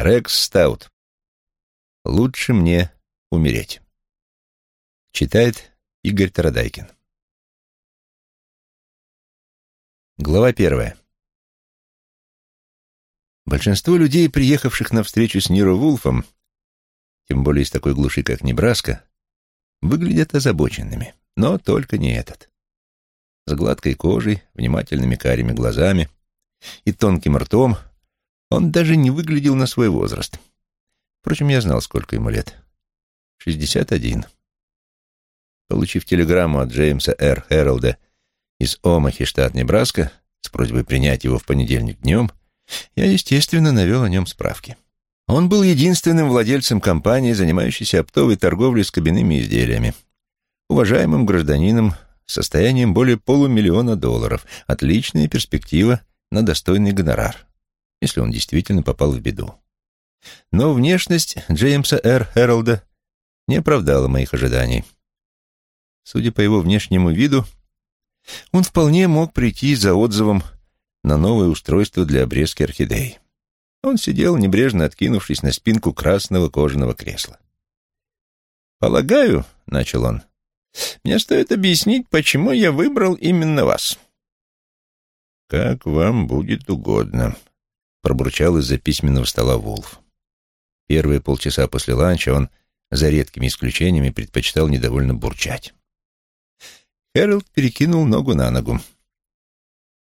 Рекс Стаут. Лучше мне умереть. Читает Игорь Тарадайкин. Глава первая. Большинство людей, приехавших на встречу с Ниро Вулфом, тем более из такой глуши, как Небраска, выглядят озабоченными, но только не этот. С гладкой кожей, внимательными карими глазами и тонким ртом он даже не выглядел на свой возраст. Впрочем, я знал, сколько ему лет. Шестьдесят один. Получив телеграмму от Джеймса Р. Хэролда из Омахи, штат Небраска, с просьбой принять его в понедельник днем, я, естественно, навел о нем справки. Он был единственным владельцем компании, занимающейся оптовой торговлей с кабинными изделиями. Уважаемым гражданином с состоянием более полумиллиона долларов. Отличная перспектива на достойный гонорар, если он действительно попал в беду. Но внешность Джеймса Р. Хэролда не оправдала моих ожиданий. Судя по его внешнему виду, он вполне мог прийти за отзывом на новое устройство для обрезки орхидей. Он сидел, небрежно откинувшись на спинку красного кожаного кресла. «Полагаю, — начал он, — мне стоит объяснить, почему я выбрал именно вас». «Как вам будет угодно», — пробурчал из-за письменного стола Вулф. Первые полчаса после ланча он, за редкими исключениями, предпочитал недовольно бурчать. Хэролд перекинул ногу на ногу.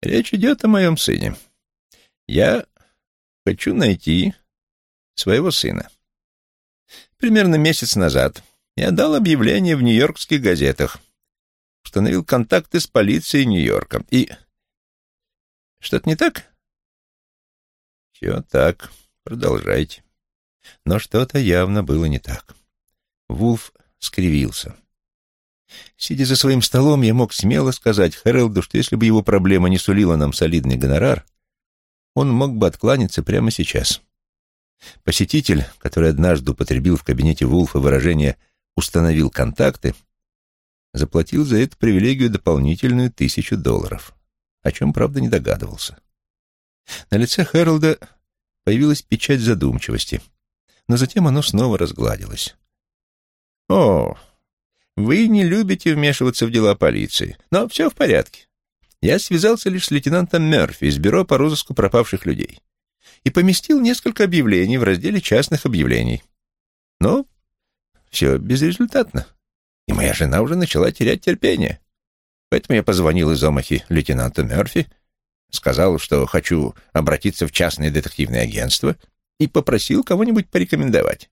«Речь идет о моем сыне. Я Хочу найти своего сына. Примерно месяц назад я дал объявление в нью-йоркских газетах, установил контакты с полицией Нью-Йорка. И... Что-то не так? Все так. Продолжайте. Но что-то явно было не так. Вулф скривился. Сидя за своим столом, я мог смело сказать Хэролду, что если бы его проблема не сулила нам солидный гонорар, он мог бы откланяться прямо сейчас. Посетитель, который однажды употребил в кабинете Вулфа выражение «установил контакты», заплатил за эту привилегию дополнительную тысячу долларов, о чем, правда, не догадывался. На лице Хэролда появилась печать задумчивости, но затем оно снова разгладилось. «О, вы не любите вмешиваться в дела полиции, но все в порядке. Я связался лишь с лейтенантом Мерфи из бюро по розыску пропавших людей и поместил несколько объявлений в разделе частных объявлений. Но все безрезультатно, и моя жена уже начала терять терпение. Поэтому я позвонил из Омахи лейтенанту Мерфи, сказал, что хочу обратиться в частное детективное агентство и попросил кого-нибудь порекомендовать.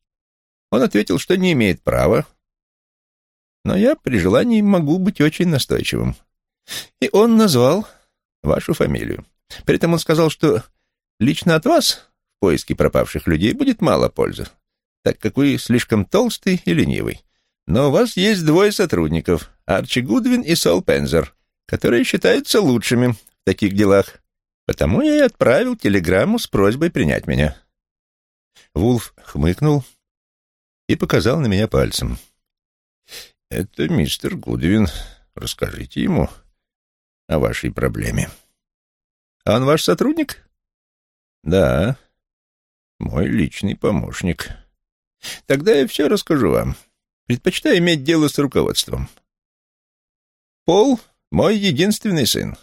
Он ответил, что не имеет права, но я при желании могу быть очень настойчивым. И он назвал вашу фамилию. При этом он сказал, что лично от вас в поиске пропавших людей будет мало пользы, так как вы слишком толстый и ленивый. Но у вас есть двое сотрудников, Арчи Гудвин и Сол Пензер, которые считаются лучшими в таких делах. Потому я и отправил телеграмму с просьбой принять меня. Вулф хмыкнул и показал на меня пальцем. «Это мистер Гудвин. Расскажите ему, о вашей проблеме. А он ваш сотрудник? Да, мой личный помощник. Тогда я все расскажу вам. Предпочитаю иметь дело с руководством. Пол — мой единственный сын.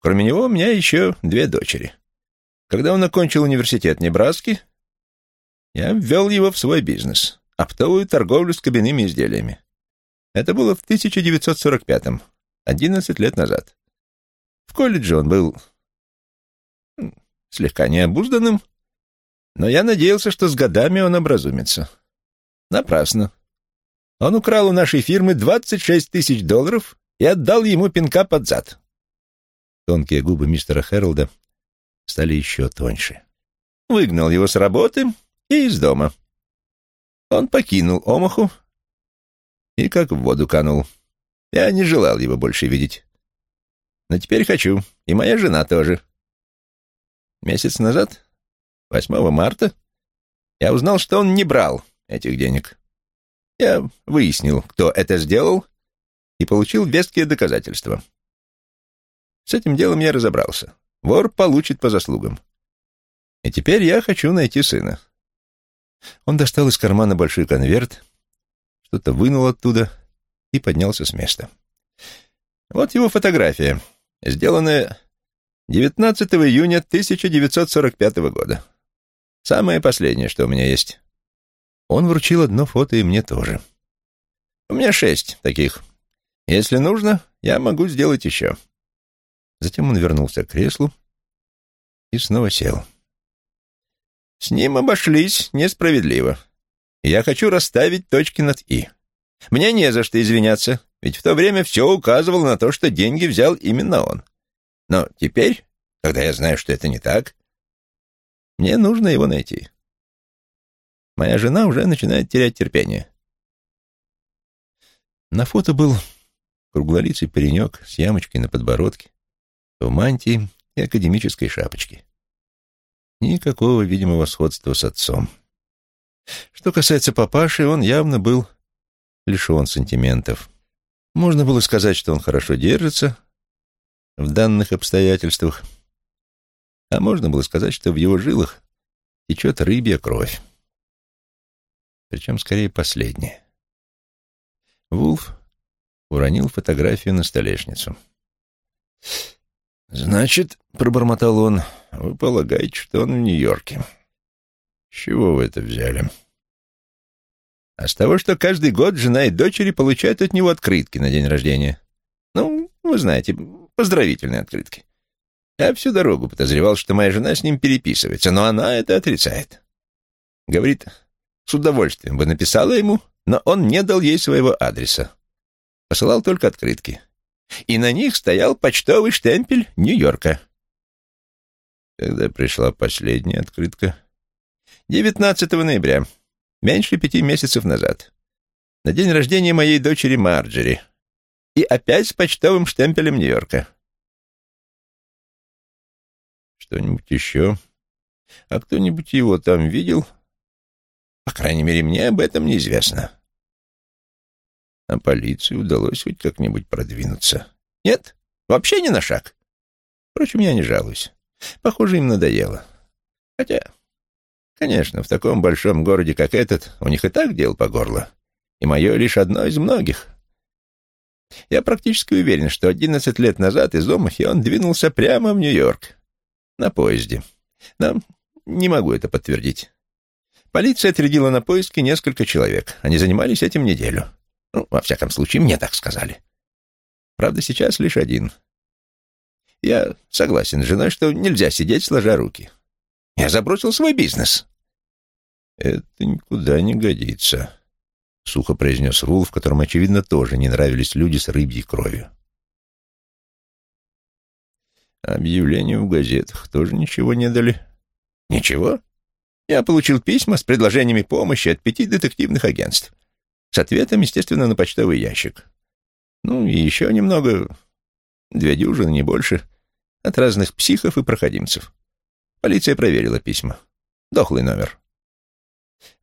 Кроме него у меня еще две дочери. Когда он окончил университет Небраски, я ввел его в свой бизнес — оптовую торговлю с кабинными изделиями. Это было в 1945-м. Одиннадцать лет назад. В колледже он был слегка необузданным, но я надеялся, что с годами он образумится. Напрасно. Он украл у нашей фирмы 26 тысяч долларов и отдал ему пинка под зад. Тонкие губы мистера Хэролда стали еще тоньше. Выгнал его с работы и из дома. Он покинул Омаху и как в воду канул. Я не желал его больше видеть. Но теперь хочу, и моя жена тоже. Месяц назад, 8 марта, я узнал, что он не брал этих денег. Я выяснил, кто это сделал, и получил веские доказательства. С этим делом я разобрался. Вор получит по заслугам. И теперь я хочу найти сына. Он достал из кармана большой конверт, что-то вынул оттуда и поднялся с места. Вот его фотография, сделанная 19 июня 1945 года. Самое последнее, что у меня есть. Он вручил одно фото и мне тоже. У меня шесть таких. Если нужно, я могу сделать еще. Затем он вернулся к креслу и снова сел. С ним обошлись несправедливо. Я хочу расставить точки над «и». Мне не за что извиняться, ведь в то время все указывало на то, что деньги взял именно он. Но теперь, когда я знаю, что это не так, мне нужно его найти. Моя жена уже начинает терять терпение. На фото был круглолицый паренек с ямочкой на подбородке, в мантии и академической шапочке. Никакого видимого сходства с отцом. Что касается папаши, он явно был лишен сантиментов. Можно было сказать, что он хорошо держится в данных обстоятельствах, а можно было сказать, что в его жилах течет рыбья кровь. Причем скорее последнее. Вулф уронил фотографию на столешницу. «Значит, — пробормотал он, — вы полагаете, что он в Нью-Йорке. С чего вы это взяли?» «А с того, что каждый год жена и дочери получают от него открытки на день рождения. Ну, вы знаете, поздравительные открытки. Я всю дорогу подозревал, что моя жена с ним переписывается, но она это отрицает. Говорит, с удовольствием бы написала ему, но он не дал ей своего адреса. Посылал только открытки и на них стоял почтовый штемпель Нью-Йорка. Когда пришла последняя открытка? 19 ноября, меньше пяти месяцев назад, на день рождения моей дочери Марджери, и опять с почтовым штемпелем Нью-Йорка. Что-нибудь еще? А кто-нибудь его там видел? По крайней мере, мне об этом неизвестно. А полиции удалось хоть как-нибудь продвинуться. Нет, вообще ни на шаг. Впрочем, я не жалуюсь. Похоже, им надоело. Хотя, конечно, в таком большом городе, как этот, у них и так дел по горло. И мое лишь одно из многих. Я практически уверен, что одиннадцать лет назад из Омахи он двинулся прямо в Нью-Йорк. На поезде. Но не могу это подтвердить. Полиция отрядила на поиски несколько человек. Они занимались этим неделю. Ну, во всяком случае, мне так сказали. Правда, сейчас лишь один. Я согласен с женой, что нельзя сидеть, сложа руки. Я забросил свой бизнес. Это никуда не годится, — сухо произнес Вулф, которому, очевидно, тоже не нравились люди с рыбьей кровью. Объявлению в газетах тоже ничего не дали. Ничего? Я получил письма с предложениями помощи от пяти детективных агентств. С ответом, естественно, на почтовый ящик. Ну, и еще немного, две дюжины, не больше, от разных психов и проходимцев. Полиция проверила письма. Дохлый номер.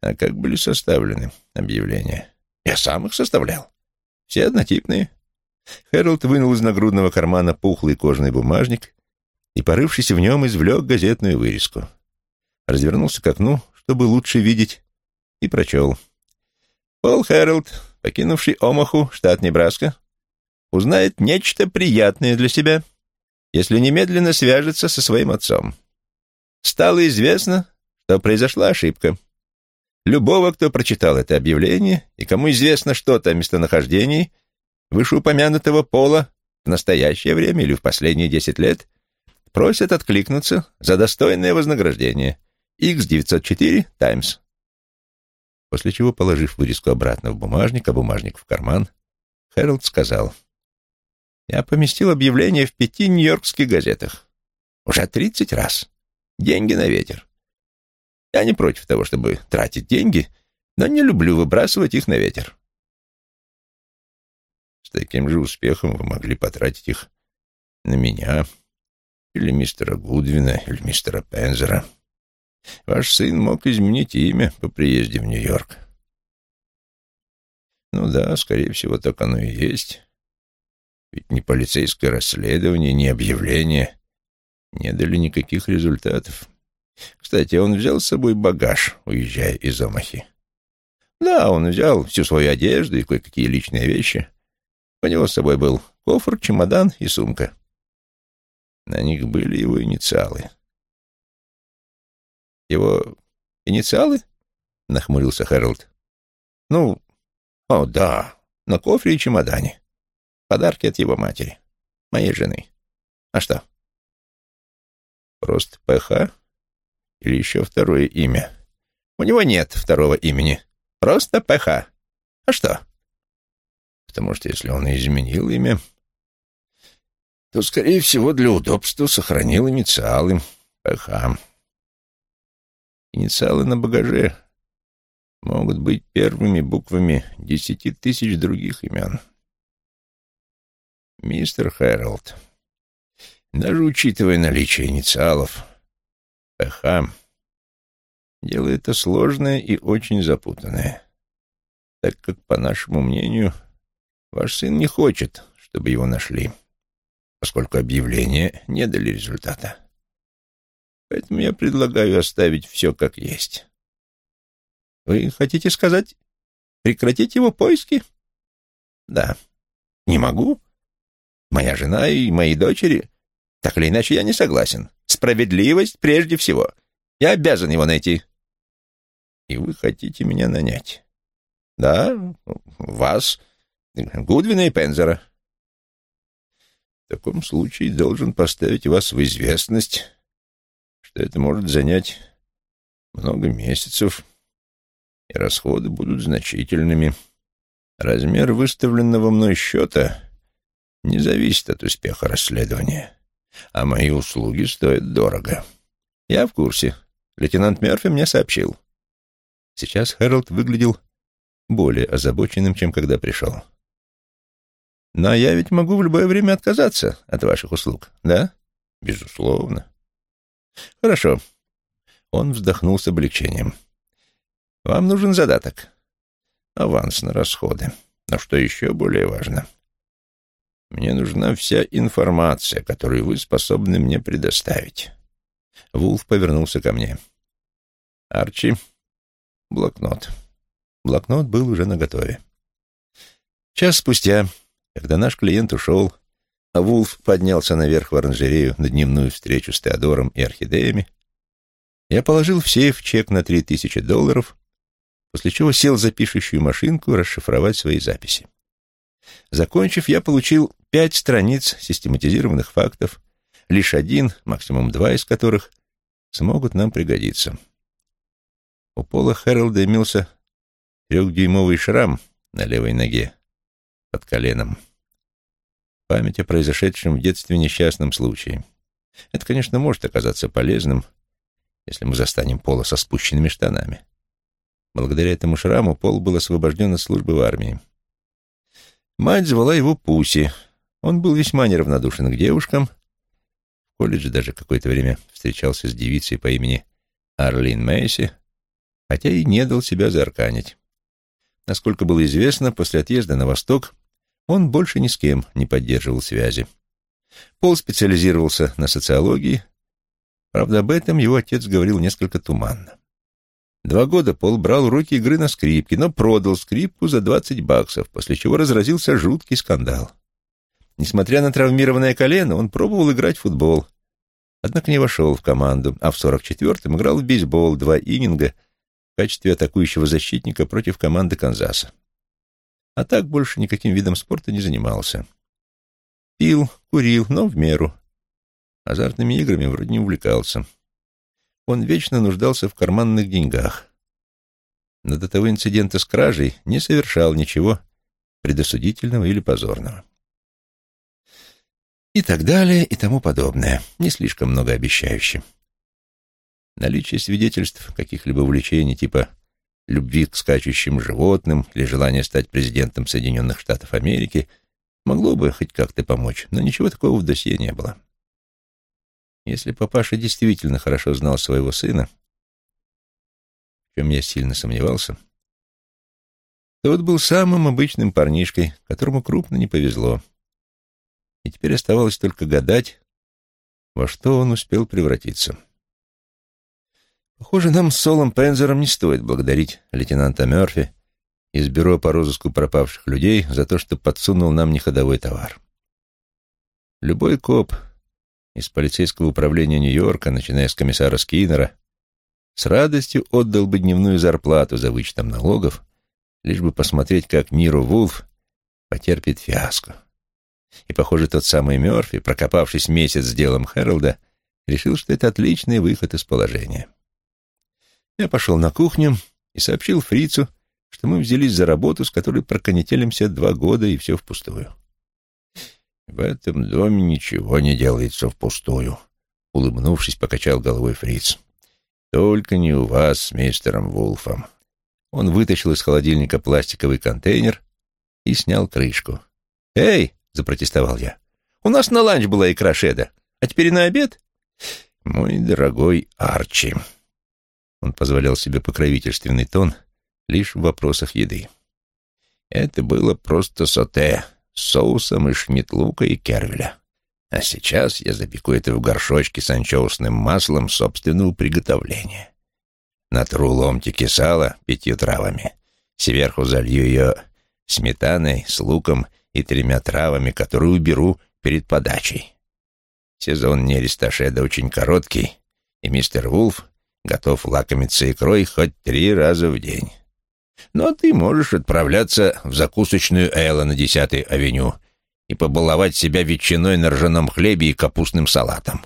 А как были составлены объявления? Я сам их составлял. Все однотипные. Хэролд вынул из нагрудного кармана пухлый кожаный бумажник и, порывшись в нем, извлек газетную вырезку. Развернулся к окну, чтобы лучше видеть, и прочел — Пол Хэролд, покинувший Омаху, штат Небраска, узнает нечто приятное для себя, если немедленно свяжется со своим отцом. Стало известно, что произошла ошибка. Любого, кто прочитал это объявление и кому известно что-то о местонахождении вышеупомянутого пола в настоящее время или в последние десять лет, просят откликнуться за достойное вознаграждение. X904 Times после чего, положив вырезку обратно в бумажник, а бумажник в карман, Хэролд сказал, «Я поместил объявление в пяти нью-йоркских газетах. Уже тридцать раз. Деньги на ветер. Я не против того, чтобы тратить деньги, но не люблю выбрасывать их на ветер». «С таким же успехом вы могли потратить их на меня, или мистера Гудвина, или мистера Пензера», Ваш сын мог изменить имя по приезде в Нью-Йорк. Ну да, скорее всего, так оно и есть. Ведь ни полицейское расследование, ни объявление не дали никаких результатов. Кстати, он взял с собой багаж, уезжая из Омахи. Да, он взял всю свою одежду и кое-какие личные вещи. У него с собой был кофр, чемодан и сумка. На них были его инициалы. Его инициалы? Нахмурился Хэролд. Ну, о, да, на кофре и чемодане. Подарки от его матери, моей жены. А что? Просто ПХ? Или еще второе имя? У него нет второго имени. Просто ПХ. А что? Потому что если он изменил имя, то, скорее всего, для удобства сохранил инициалы ПХ. Инициалы на багаже могут быть первыми буквами десяти тысяч других имен. Мистер Хэролд, даже учитывая наличие инициалов, ПХ, дело это сложное и очень запутанное, так как, по нашему мнению, ваш сын не хочет, чтобы его нашли, поскольку объявления не дали результата. Поэтому я предлагаю оставить все как есть. Вы хотите сказать, прекратить его поиски? Да. Не могу. Моя жена и мои дочери. Так или иначе, я не согласен. Справедливость прежде всего. Я обязан его найти. И вы хотите меня нанять? Да, вас, Гудвина и Пензера. В таком случае должен поставить вас в известность, что это может занять много месяцев и расходы будут значительными. Размер выставленного мной счета не зависит от успеха расследования, а мои услуги стоят дорого. Я в курсе. Лейтенант Мерфи мне сообщил. Сейчас Хэролд выглядел более озабоченным, чем когда пришел. Но я ведь могу в любое время отказаться от ваших услуг, да? Безусловно. Хорошо. Он вздохнул с облегчением. Вам нужен задаток. Аванс на расходы. Но что еще более важно? Мне нужна вся информация, которую вы способны мне предоставить. Вулф повернулся ко мне. Арчи, блокнот. Блокнот был уже наготове. Час спустя, когда наш клиент ушел, а Вулф поднялся наверх в оранжерею на дневную встречу с Теодором и орхидеями, я положил в сейф чек на три тысячи долларов после чего сел за пишущую машинку расшифровать свои записи. Закончив, я получил пять страниц систематизированных фактов, лишь один, максимум два из которых смогут нам пригодиться. У Пола Хэролда имелся трехдюймовый шрам на левой ноге под коленом. Память о произошедшем в детстве несчастном случае. Это, конечно, может оказаться полезным, если мы застанем Пола со спущенными штанами. Благодаря этому шраму Пол был освобожден от службы в армии. Мать звала его Пуси. Он был весьма неравнодушен к девушкам. В колледже даже какое-то время встречался с девицей по имени Арлин Мэйси, хотя и не дал себя заарканить. Насколько было известно, после отъезда на восток он больше ни с кем не поддерживал связи. Пол специализировался на социологии, правда, об этом его отец говорил несколько туманно. Два года Пол брал уроки игры на скрипке, но продал скрипку за 20 баксов, после чего разразился жуткий скандал. Несмотря на травмированное колено, он пробовал играть в футбол, однако не вошел в команду, а в 44-м играл в бейсбол два иннинга в качестве атакующего защитника против команды Канзаса. А так больше никаким видом спорта не занимался. Пил, курил, но в меру. Азартными играми вроде не увлекался он вечно нуждался в карманных деньгах. Но до того инцидента с кражей не совершал ничего предосудительного или позорного. И так далее, и тому подобное, не слишком многообещающе. Наличие свидетельств каких-либо увлечений типа любви к скачущим животным или желания стать президентом Соединенных Штатов Америки могло бы хоть как-то помочь, но ничего такого в досье не было. Если папаша действительно хорошо знал своего сына, в чем я сильно сомневался, тот был самым обычным парнишкой, которому крупно не повезло. И теперь оставалось только гадать, во что он успел превратиться. Похоже, нам с Солом Пензером не стоит благодарить лейтенанта Мёрфи из бюро по розыску пропавших людей за то, что подсунул нам неходовой товар. Любой коп из полицейского управления Нью-Йорка, начиная с комиссара Скиннера, с радостью отдал бы дневную зарплату за вычетом налогов, лишь бы посмотреть, как Ниро Вулф потерпит фиаско. И, похоже, тот самый Мёрфи, прокопавшись месяц с делом Хэролда, решил, что это отличный выход из положения. Я пошел на кухню и сообщил фрицу, что мы взялись за работу, с которой проконетелимся два года, и все впустую. «В этом доме ничего не делается впустую», — улыбнувшись, покачал головой фриц. «Только не у вас с мистером Вулфом». Он вытащил из холодильника пластиковый контейнер и снял крышку. «Эй!» — запротестовал я. «У нас на ланч была икра шеда, а теперь на обед?» «Мой дорогой Арчи», он позволял себе покровительственный тон лишь в вопросах еды. Это было просто соте с соусом из шнитлука и кервеля. А сейчас я запеку это в горшочке с анчоусным маслом собственного приготовления. Натру ломтики сала пятью травами. Сверху залью ее сметаной с луком и тремя травами, которые уберу перед подачей. Сезон нереста шеда очень короткий, и мистер Вулф готов лакомиться икрой хоть три раза в день. Но ты можешь отправляться в закусочную Элла на 10-й авеню и побаловать себя ветчиной на ржаном хлебе и капустным салатом.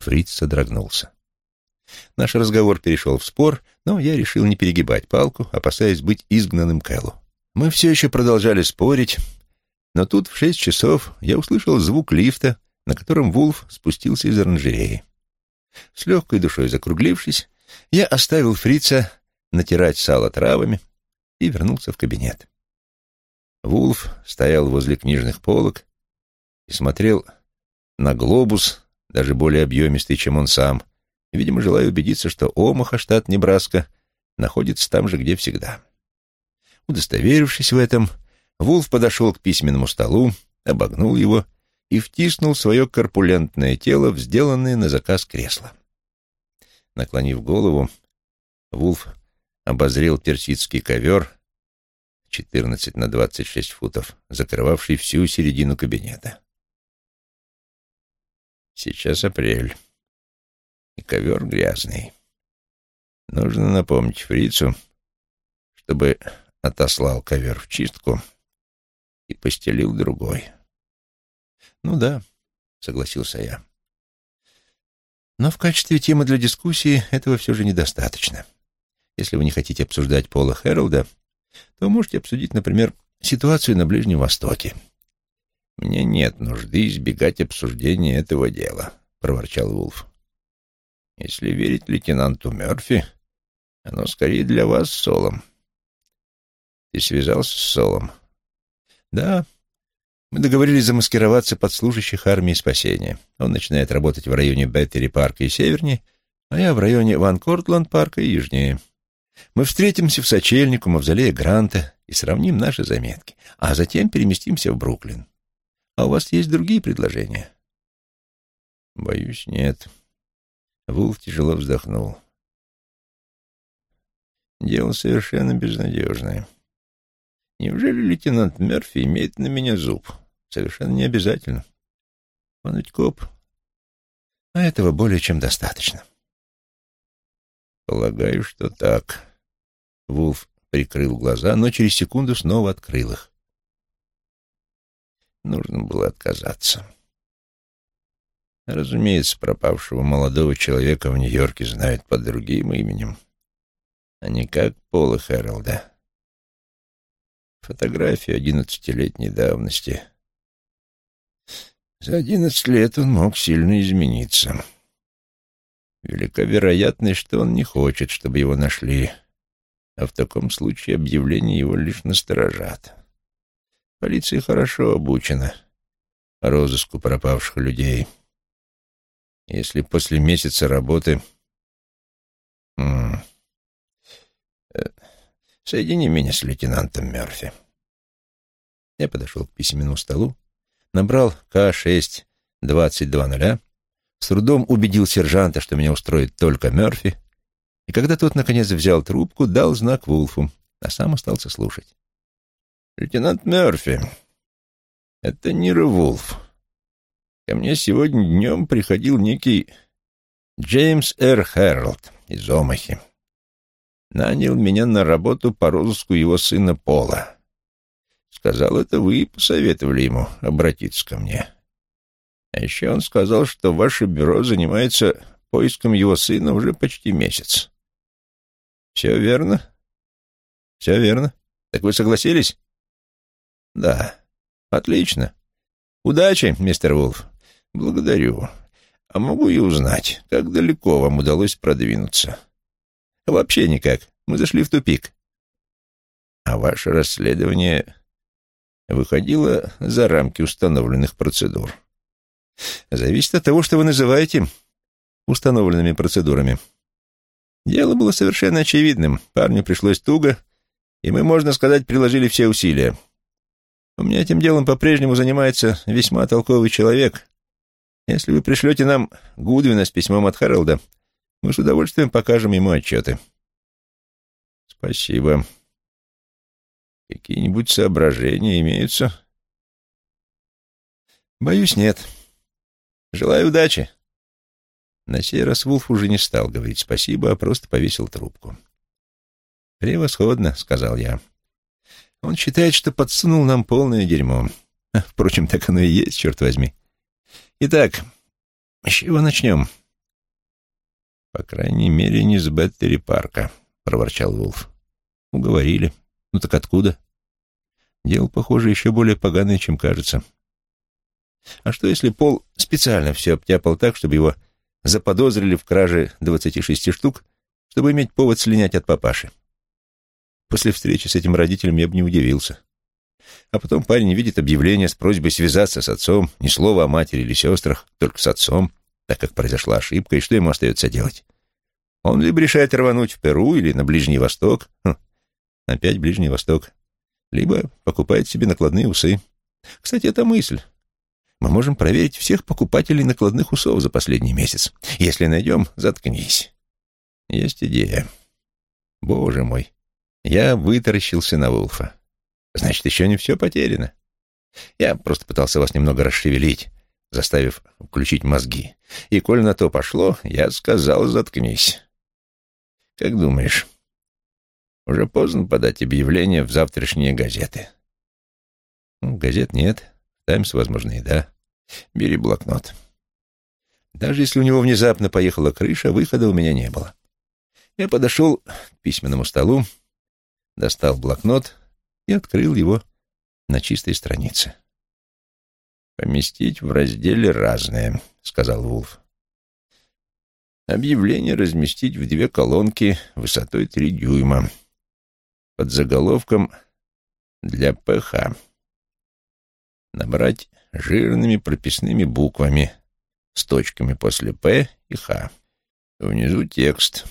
Фриц содрогнулся. Наш разговор перешел в спор, но я решил не перегибать палку, опасаясь быть изгнанным к Эллу. Мы все еще продолжали спорить, но тут в шесть часов я услышал звук лифта, на котором Вулф спустился из оранжереи. С легкой душой закруглившись, я оставил фрица натирать сало травами и вернулся в кабинет. Вулф стоял возле книжных полок и смотрел на глобус, даже более объемистый, чем он сам, видимо, желая убедиться, что Омаха, штат Небраска, находится там же, где всегда. Удостоверившись в этом, Вулф подошел к письменному столу, обогнул его и втиснул свое корпулентное тело в сделанное на заказ кресло. Наклонив голову, Вулф обозрел персидский ковер 14 на 26 футов, закрывавший всю середину кабинета. Сейчас апрель, и ковер грязный. Нужно напомнить фрицу, чтобы отослал ковер в чистку и постелил другой. «Ну да», — согласился я. «Но в качестве темы для дискуссии этого все же недостаточно. Если вы не хотите обсуждать Пола Хэролда, то можете обсудить, например, ситуацию на Ближнем Востоке». «Мне нет нужды избегать обсуждения этого дела», — проворчал Вулф. «Если верить лейтенанту Мёрфи, оно скорее для вас с Солом». «Ты связался с Солом?» «Да, мы договорились замаскироваться под служащих армии спасения. Он начинает работать в районе Беттери парка и севернее, а я в районе Ван Кортланд парка и южнее. Мы встретимся в сочельнику мавзолея Гранта и сравним наши заметки, а затем переместимся в Бруклин. А у вас есть другие предложения? Боюсь, нет. Вулф тяжело вздохнул. Дело совершенно безнадежное. Неужели лейтенант Мерфи имеет на меня зуб? Совершенно не обязательно. Он ведь коп. А этого более чем достаточно. Полагаю, что так. Вулф прикрыл глаза, но через секунду снова открыл их. Нужно было отказаться. Разумеется, пропавшего молодого человека в Нью-Йорке знают под другим именем, а не как Пола Хэролда. Фотография одиннадцатилетней давности — за одиннадцать лет он мог сильно измениться. Велика вероятность, что он не хочет, чтобы его нашли, а в таком случае объявление его лишь насторожат. Полиция хорошо обучена розыску пропавших людей. Если после месяца работы... -м, соедини меня с лейтенантом Мерфи. Я подошел к письменному столу набрал К-6-22-0, с трудом убедил сержанта, что меня устроит только Мёрфи, И когда тот, наконец, взял трубку, дал знак Вулфу, а сам остался слушать. «Лейтенант Мерфи, это Нира Вулф. Ко мне сегодня днем приходил некий Джеймс Р. Хэролд из Омахи. Нанял меня на работу по розыску его сына Пола. Сказал, это вы посоветовали ему обратиться ко мне. А еще он сказал, что ваше бюро занимается поиском его сына уже почти месяц. Все верно? Все верно. Так вы согласились? Да. Отлично. Удачи, мистер Вулф. Благодарю. А могу и узнать, как далеко вам удалось продвинуться? Вообще никак. Мы зашли в тупик. А ваше расследование выходило за рамки установленных процедур. Зависит от того, что вы называете установленными процедурами. Дело было совершенно очевидным. Парню пришлось туго, и мы, можно сказать, приложили все усилия. У меня этим делом по-прежнему занимается весьма толковый человек. Если вы пришлете нам Гудвина с письмом от Харалда, мы с удовольствием покажем ему отчеты. Спасибо. Какие-нибудь соображения имеются? Боюсь, нет. Желаю удачи. На сей раз Вулф уже не стал говорить спасибо, а просто повесил трубку. «Превосходно», — сказал я. «Он считает, что подсунул нам полное дерьмо. Впрочем, так оно и есть, черт возьми. Итак, с чего начнем?» «По крайней мере, не с Беттери Парка», — проворчал Вулф. «Уговорили. Ну так откуда?» «Дело, похоже, еще более поганое, чем кажется». «А что, если Пол специально все обтяпал так, чтобы его заподозрили в краже двадцати шести штук, чтобы иметь повод слинять от папаши?» После встречи с этим родителем я бы не удивился. А потом парень видит объявление с просьбой связаться с отцом, ни слова о матери или сестрах, только с отцом так как произошла ошибка, и что ему остается делать? Он либо решает рвануть в Перу или на Ближний Восток, хм, опять Ближний Восток, либо покупает себе накладные усы. Кстати, это мысль. Мы можем проверить всех покупателей накладных усов за последний месяц. Если найдем, заткнись. Есть идея. Боже мой. Я вытаращился на Вулфа. Значит, еще не все потеряно. Я просто пытался вас немного расшевелить заставив включить мозги. И коль на то пошло, я сказал «заткнись». Как думаешь, уже поздно подать объявление в завтрашние газеты? Ну, газет нет, «Таймс», возможно, и да. Бери блокнот. Даже если у него внезапно поехала крыша, выхода у меня не было. Я подошел к письменному столу, достал блокнот и открыл его на чистой странице. «Поместить в разделе «Разное», — сказал Вулф. «Объявление разместить в две колонки высотой три дюйма под заголовком «Для ПХ». Набрать жирными прописными буквами с точками после «П» и «Х». Внизу текст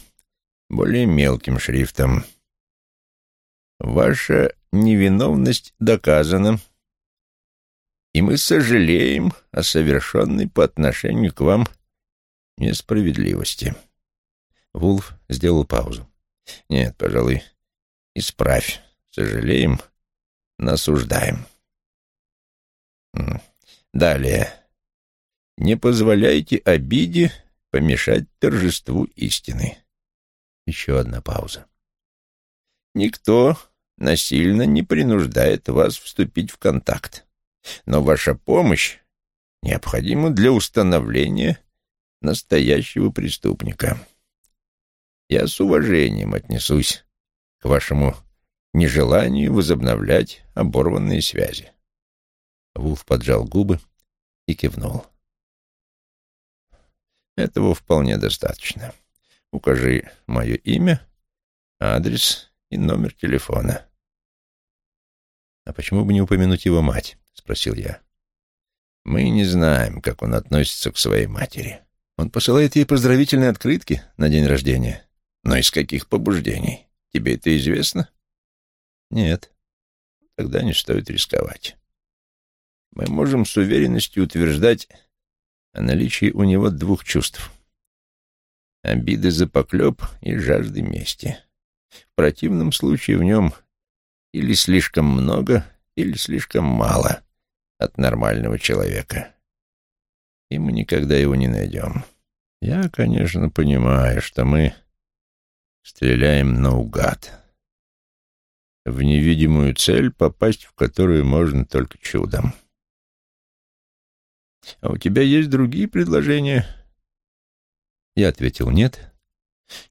более мелким шрифтом. «Ваша невиновность доказана» и мы сожалеем о совершенной по отношению к вам несправедливости. Вулф сделал паузу. Нет, пожалуй, исправь. Сожалеем, насуждаем. Далее. Не позволяйте обиде помешать торжеству истины. Еще одна пауза. Никто насильно не принуждает вас вступить в контакт но ваша помощь необходима для установления настоящего преступника. Я с уважением отнесусь к вашему нежеланию возобновлять оборванные связи. Вулф поджал губы и кивнул. Этого вполне достаточно. Укажи мое имя, адрес и номер телефона. А почему бы не упомянуть его мать? — спросил я. «Мы не знаем, как он относится к своей матери. Он посылает ей поздравительные открытки на день рождения. Но из каких побуждений? Тебе это известно?» «Нет. Тогда не стоит рисковать. Мы можем с уверенностью утверждать о наличии у него двух чувств. обиды за поклеп и жажды мести. В противном случае в нем или слишком много, или слишком мало от нормального человека. И мы никогда его не найдем. Я, конечно, понимаю, что мы стреляем наугад. В невидимую цель, попасть в которую можно только чудом. А у тебя есть другие предложения? Я ответил «нет»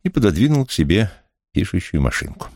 и пододвинул к себе пишущую машинку.